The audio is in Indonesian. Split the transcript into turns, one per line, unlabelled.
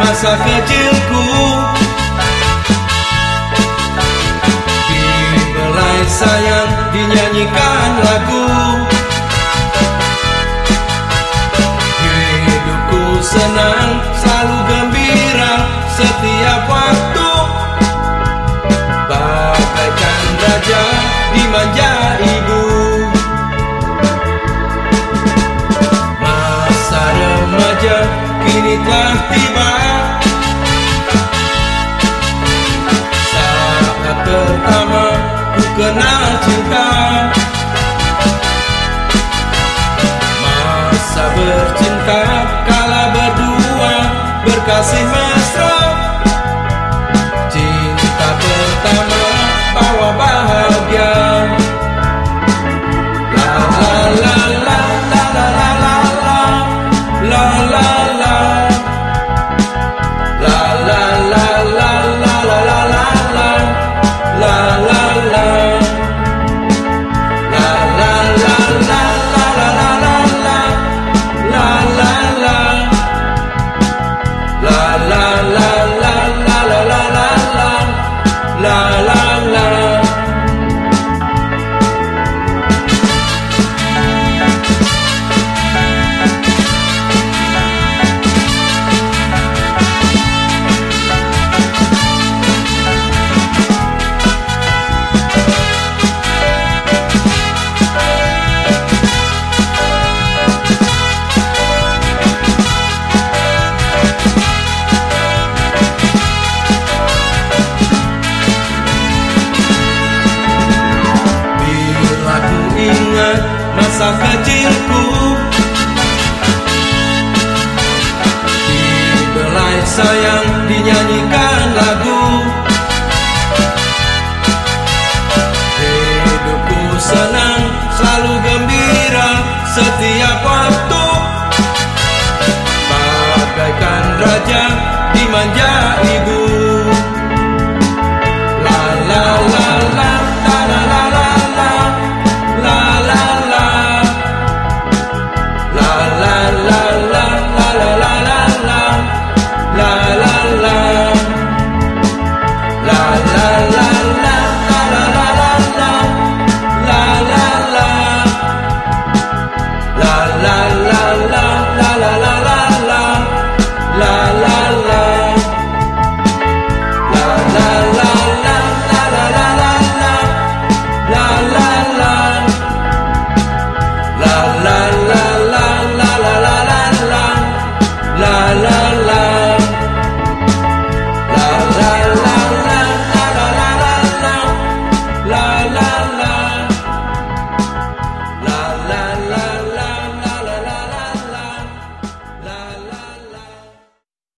masa kecilku. Dibelai sayang dinyanyikan lagu. Hidupku senang selalu gembira setiap waktu. Bagaikan raja dimanja ibu. Masa remaja kini telah tiba. Saat pertama ku kenal cinta La la la masa kecilku. Di belai sayang dinyanyikan lagu